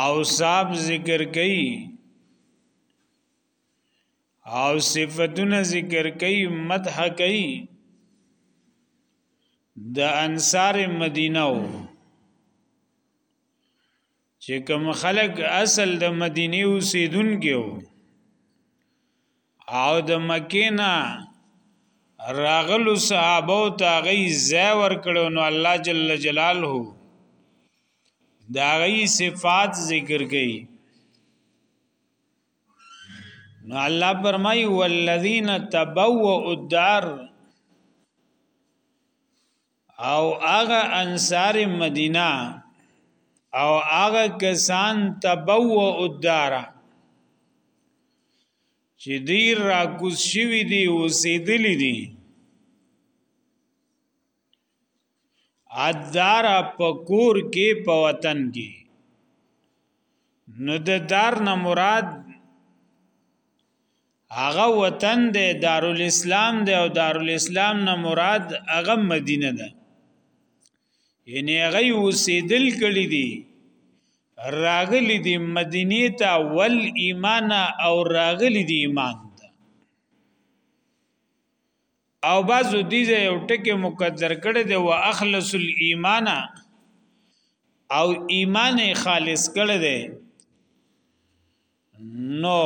او صاحب ذکر کوي او صفاتونه ذکر کوي مدح کوي د انصار مدینه وو چې کوم خلک اصل د مدینه اوسیدونکو او د مکې نه راغلو صحابه او تاغي زای ور کړو نو الله جل جلاله دا غي صفات ذکر کړي نو الله فرمای والذین تبوؤ الدار او هغه انصار مدینه او هغه کسان تبوؤ الدار چې دی را کوز شوی دی اوسېدلی دی ادار په کور کې په وطن کې نو د دار نه مراد هغه وطن دی دارالاسلام دی او دارالاسلام نه مراد هغه مدینه ده یعنی هغه وسیدل کړي دي راغلي دي مدینه ته ول ایمان او راغلي دي ایمان او بعضو دې یو ټکی مقدر کړی دی واخلص الايمان او ایمان خالص کړی دی نو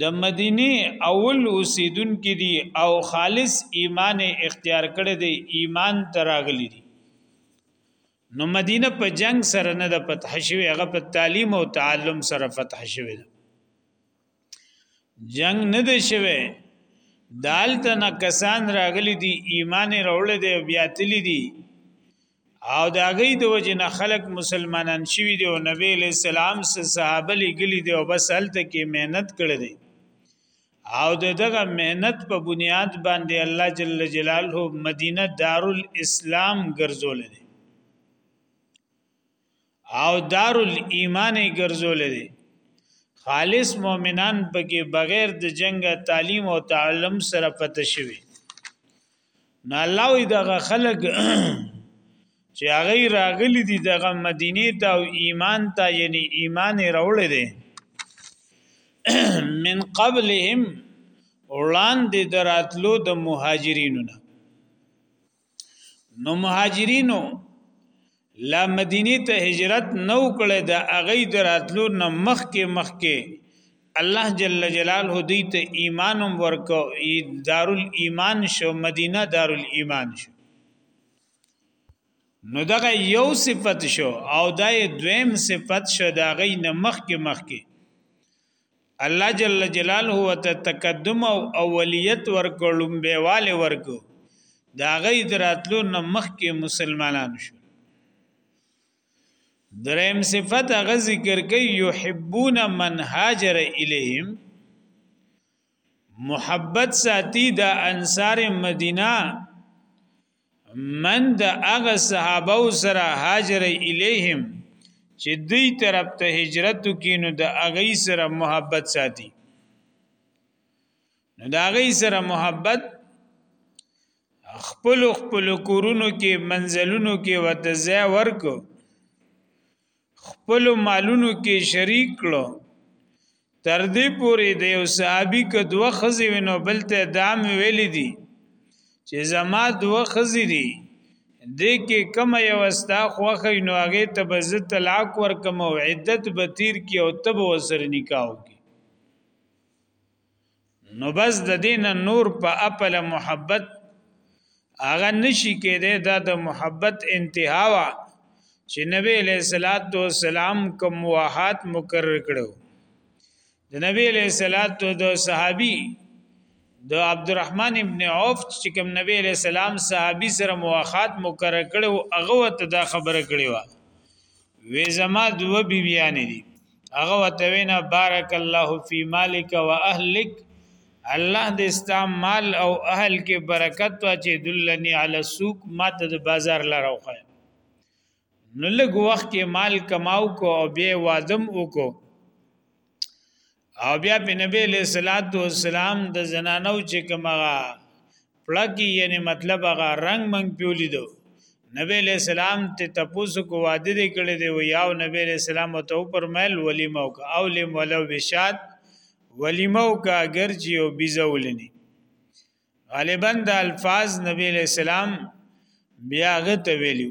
د مدینه اول اوسیدون کې دي او خالص ایمان اختیار کړی دی ایمان تراغلی دي نو مدینه په جنگ سره نه د فتح شوی هغه په تعلیم او تعلم سره فتح شوی دی جنگ نه دی شوی دالته نه کسان راغلی دي ایمان راوړل دی بیا تللی دي او دا غي د وجه نه خلق مسلمانان شوی دی او نبی له سلام سره صحابه لګلی دی او بس هلته کې مهنت کړی دی او دغه مهنت په بنیاد باندې الله جل جلاله مدینه دارالاسلام ګرځول دی او دار الایمان ګرځول دي خالص مؤمنان پکې بغیر د جنگ تعلیم او تعلم سره پته شوي نه الله دغه خلق چې هغه راغلي دي دغه مدینه ته او ایمان ته یعنی ایمان راوړل دي من قبلهم وړاندې دراتلو د مهاجرینو نه نو مهاجرینو لا مدینه ته هجرت نو کړی دا اغه دراتلو نه مخکې مخکې الله جل جلاله دې ته ایمان ورکو دارل ایمان شو مدینه دارل ایمان شو نو دغه یو صفت شو او دا دویم صفت شو دا غي نه مخکې مخکې الله جل جلاله ته تقدم او اولیت ورکړم به والي ورکو دا غي دراتلو نه مخکې مسلمانان شو دریم صفت هغه ذکر کوي یحبون من هاجر الیهم محبت ساتي د انصار مدینه من د هغه صحابه سره هاجر الیهم چې دوی طرف ته هجرت کینو د هغه سره محبت ساتي نو د هغه سره محبت خپل خپل کورونو کې منزلونو کې وتزه ورکو خپل مالونو کې شریک کړو تر دې پورې د یو صحابي که دوه خزي وینو بل ته دام ویل دي چې زما دوه خزي دي د کې کم یو استا خوخه نو هغه ته به زه طلاق ورکم او عدت به تیر کی او تب وسر نکاح کی نو بس د دین نور په خپل محبت هغه نشي کېده دا د محبت انتها وا چې نبی له صلوات و سلام کوم واحات مقرر کړو د نبی له صلوات و صحابي د عبدالرحمن ابن عوف چې کوم نبی له سلام صحابي سره مواخات مقرر کړو هغه ته دا خبره کړې و وې زما دوه بیبیانې دي هغه وته وینا بارک الله فی مالک و اهلک الله دې ستا مال او اهل کې برکت واچي دلنی علی السوق ماته د بازار لروخه نو لږ وخت کې مال کماو کو او به وادم وکړو او بیا په نبی علیہ الصلات والسلام د زنانو چې کومه پړکی یعنی مطلب هغه رنگ منګ پیولی دو نبی علیہ السلام ته تپوس کو واده دې کړی دی یاو نبی علیہ السلام ته پرمایل ولیمه او او لم ولو بشاد ولیمه او کا اگر چې او بيزولنی غالبا د الفاظ نبی علیہ السلام بیا غته ویلو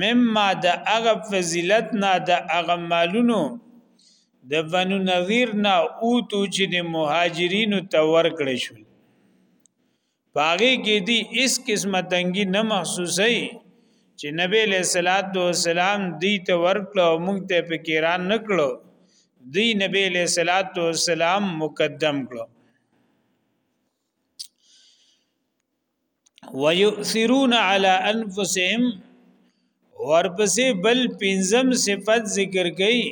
مما د هغه فضیلت نه د هغه مالونو د بنو نظیر نه او تو چې د مهاجرینو ته ورکړې شو پاغه کې دی اس قسمه تنګي نه محسوسه چې نبی له صلوات و سلام دی ته ورکړو مونږ ته فکران نکړو دی نبی له صلوات و سلام مقدم کړو ويؤثرون على انفسهم ورپسې بل پنځم صفت ذکر کړي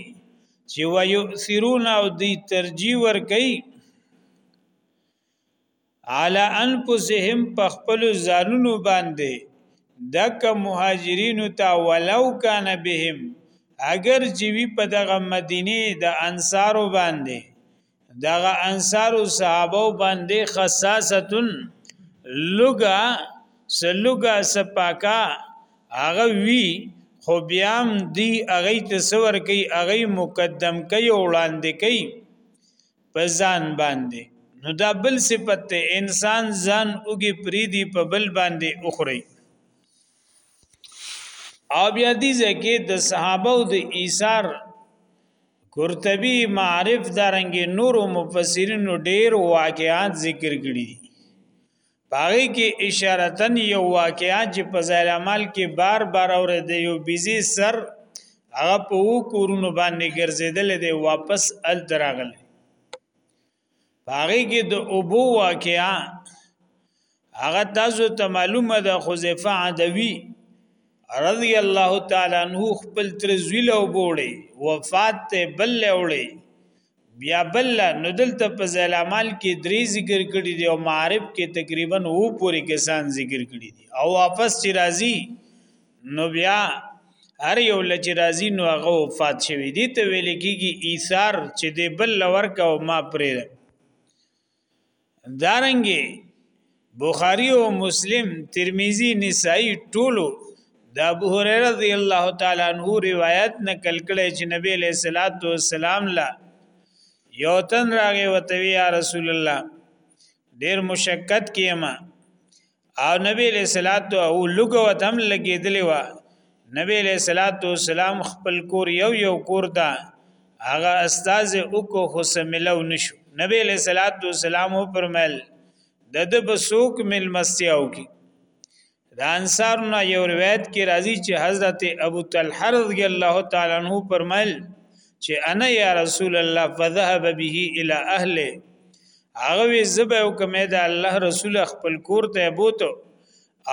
چې ويؤثرون او دی ترجیح ور کوي على انفسهم په خپل ځانونو باندې دک مهاجرین ته ولو کان بهم اگر چې وی په دغه مدینه د انصارو باندې دغه انصار او صحابه باندې خصاصتن لګا سلګا سپاکا هغه وی خو بیا هم دی هغه تصور کوي هغه مقدم کوي وړاندې کوي په ځان باندې نو دا بل صفت ته انسان ځان اوګي پریدي په بل باندې اخري او بیا دې ځکه د صحابه او د ایثار قرطبي معرف درنګ نور مفسرین ډیر واقعات ذکر کړي دي پاره کې اشارتن یو واقعا چې په ځای عمل کې بار بار اورې دی یو بيزي سر هغه په کورونو باندې ګرځیدل دی واپس ال دراغل پاغي کې د ابو واقعا هغه تاسو ته معلومه ده خزیفه عدوی رضی الله تعالی عنہ خپل تر زویل او بوړي وفات ته بل وړي بیا بل نو دلته په زلامال کې درې ذکر کړي دي او معارف کې تقریبا وو پورې کسان ذکر کړي دي او واپس چې راځي نو بیا هر یو لچ راضی نو هغه وفات شوی دی ته ویل کیږي ایثار چې دی بل لور کا او ما پرې دارنګي بخاری او مسلم ترمذی نسائی ټولو د ابو هريره رضی الله تعالی عنہ روایت نقل کړي چې نبی له صلوات و سلام لا یو تن راغی وتوی یا رسول الله ډیر مشکت کیما او نبی علیہ الصلات او لګو تم لګیدلی و نبی علیہ الصلات والسلام خپل کور یو یو کور دا هغه استاد او کو حسملو نشو نبی علیہ الصلات والسلام پرمل د د بسوک مل مستیاو کی د انصار نه یو روایت کې راځي چې حضرت ابو طلحه رضی الله تعالی عنہ پرمل چې انا یا رسول الله فذهب به الى اهله هغه وی زبه او کومه د الله رسول خپل کور ته بوته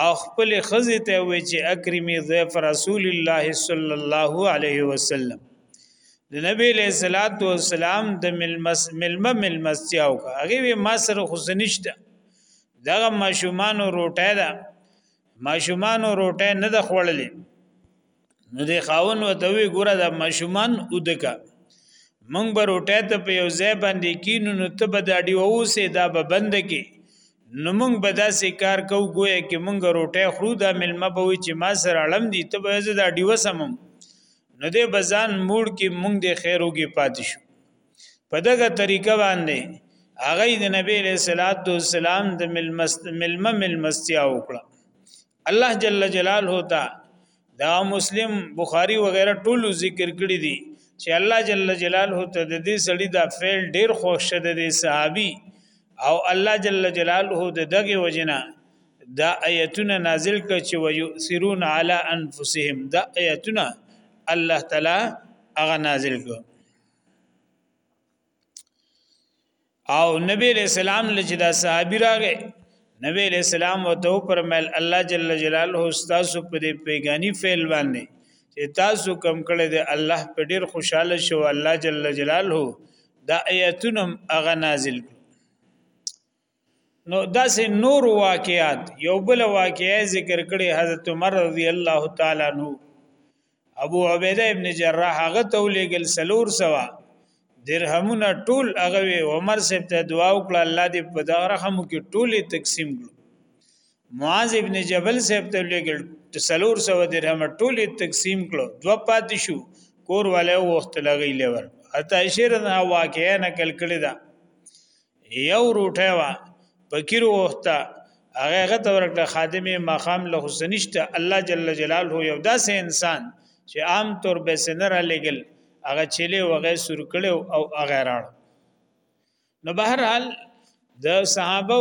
او خپل خزه ته وی چې اکرمی ضیف رسول الله صلی الله علیه وسلم د نبی له صلوات و سلام د ملمس ملمه ملمستیاو کا هغه وی ما سره خصنشت دغه ماشومان روټه ده ماشومان روټه نه د خوړلې نو دی خاون وته وی ګوره د ماشومان ودکا مونږ به روټه ته په یو ځای باندې کینو نو ته به د اډي اوسه دا به بند کې نو مونږ به داسې کار کو ګویا کې مونږ روټه خرو دا ملما به وی چې ما سره اړم دي ته به زه د اډي وسمم نو دی بزان موړ کې مونږ د خیروږي پاتې شو په دغه طریقه باندې هغه د نبی له صلوات و سلام د ملمست ملمه ملمستیا وکړه الله جل جلاله تا دا مسلم بخاری وغیرہ ټول ذکر کړی دي چې الله جل جلاله ته د دې سړي دا فعل ډیر خوښ شد دي صحابي او الله جل جلاله د دغه وجنا دا آیتونه نازل کړ چې ويؤثرون علی انفسهم دا آیتونه الله تعالی هغه نازل کړ او نبی علیہ السلام لچ دا صحابی راغې نبی علیہ السلام وته پرمل الله جل جلاله استاد په دې پیغانی فعل باندې چې تاسو کم کړی دی الله په ډیر خوشاله شو الله جل جلاله دا آیاتونه هغه نازل کړ نو داسې نور واقعات یو بل واقعې ذکر کړي حضرت عمر رضی الله تعالی عنہ ابو عبیده ابن جراح هغه ته ولېګل سلور سوا درهمونه ټول هغه عمر صاحب ته دعا وکړه الله دې په دغه رحم کې ټولې تقسیم کړو معاذ ابن جبل صاحب ته ولېګل سلور سوا درهم ټولې تقسیم کړو دو پاتې شو کور والے وخت لګی لور حتی شیر نه واقعا نقل کړی دا یو روټه وا فقیر وخته هغه غته ورکړه خادم مقام له حسنشت الله جل جلاله یو داسې انسان چې عام طور به سنره لګل هغه چيله وغه سر کړو او هغه راړ نو بهر حال د صحابه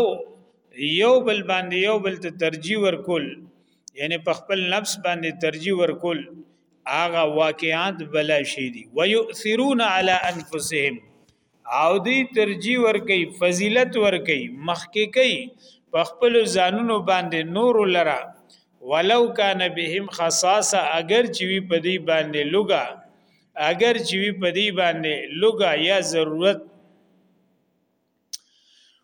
یو بل باندې یو بل ته ترجیح ورکول یعنی په خپل نفس باندې ترجیح ورکول هغه واقعات بلا شي دي ويؤثرون على انفسهم او دی ترجیح ورکي فضیلت ورکي مخکې کوي په خپل ځانونو باندې نور لرا ولو کان بهم خصاصه اگر چې وی په دی باندې لګا اگر چې وی په دی باندې لګا یا ضرورت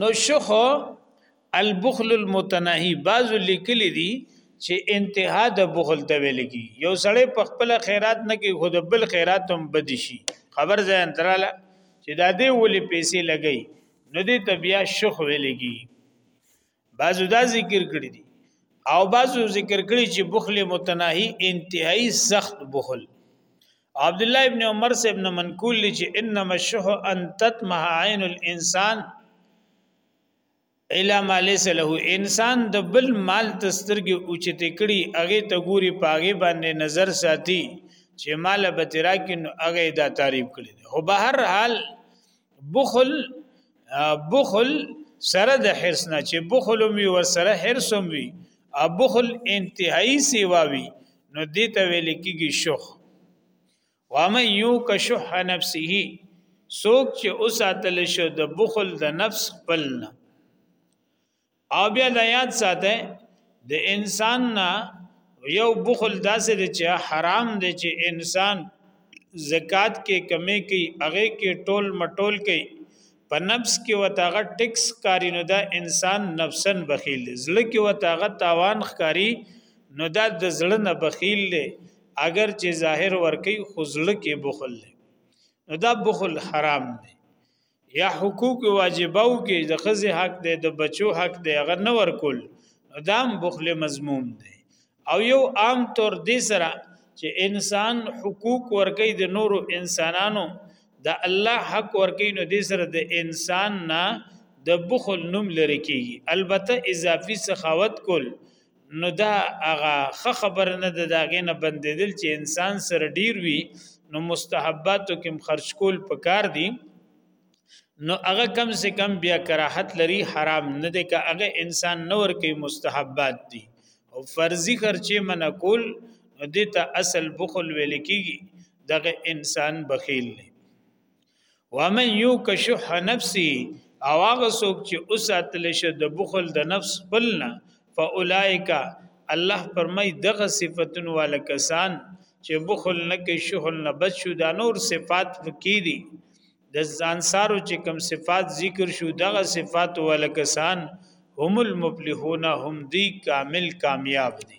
نو شخ البخل المتناهي بعض لیکلي دي چې انتها د بخل ته ویل کی یو سړی په خپل خیرات نه کې خود بل خیرات هم بد شي خبر ځای انتراله چې دا دې ولې پیسې لګي نو دې ته بیا شخ ویل کی بعضو دا ذکر کړی دي او بعضو ذکر کړی چې بخل متناهي انتهایی سخت بخل عبد الله ابن عمر سے ابن منقول لچ انما الشح ان تطمع عين الانسان الا ما ليس له انسان د بل مال تسترګي اوچته کړي اغه ته ګوري پاغه باندې نظر ساتي چې مال به تراکن اغه دا تعریف کړي هو به هر حال بخل بخل سره د حرس نه چې بخل وي ور سره حرس وي او بخل انتهایی سیوا وي نو دې ته ویل کېږي شخ وامه یو ک شح نفسه سوک چې اوساتل شو د بخل د نفس خپلنا او بیا د یاد ساته د انسان نه یو بخل داسې دی چې حرام دی چې انسان زکات کې کمی کوي هغه کې ټول مټول کوي په نفس کې وتاغه ټیکس کاری نو دا انسان نفسن بخیل دی زړه کې وتاغه تاوان خکاری نو دا د زړه نه بخیل دی اگر چې ظاهر ورکی خو زړه کې بخل دی نو دا بخل حرام دی یا حقوق واجبو کې د خزه حق دی د بچو حق دی هغه نه ورکول دام بخل مضموم دی او یو عام طور دی سره چې انسان حقوق ورګي د نورو انسانانو د الله حق ورګي نو دی سره د انسان نه د بخل نوم لري کیږي البته اضافي سخاوت کول نو دا هغه خه خبر نه د داغې نه بندیدل چې انسان سره ډیر وي نو مستحباتو کې خرج کول پکار دي نو هغه کم سے کم بیا کراحت لري حرام نه دی که هغه انسان نور کې مستحبات دي او فرضي خرچه منکول دته اصل بخل ویل کیږي دغه انسان بخیل دی ومن یو کشح نفسي او هغه څوک چې اوساتل شه د بخل د نفس بلنا فاولائک الله فرمای دغه صفاتون وال کسان چې بخل نه کې شهل نه بچو دا نور صفات فکی دي د انصارو چې کم صفات ذکر شو دغه صفات وال کسان هم المفلحون هم دی کامل کامیاب دي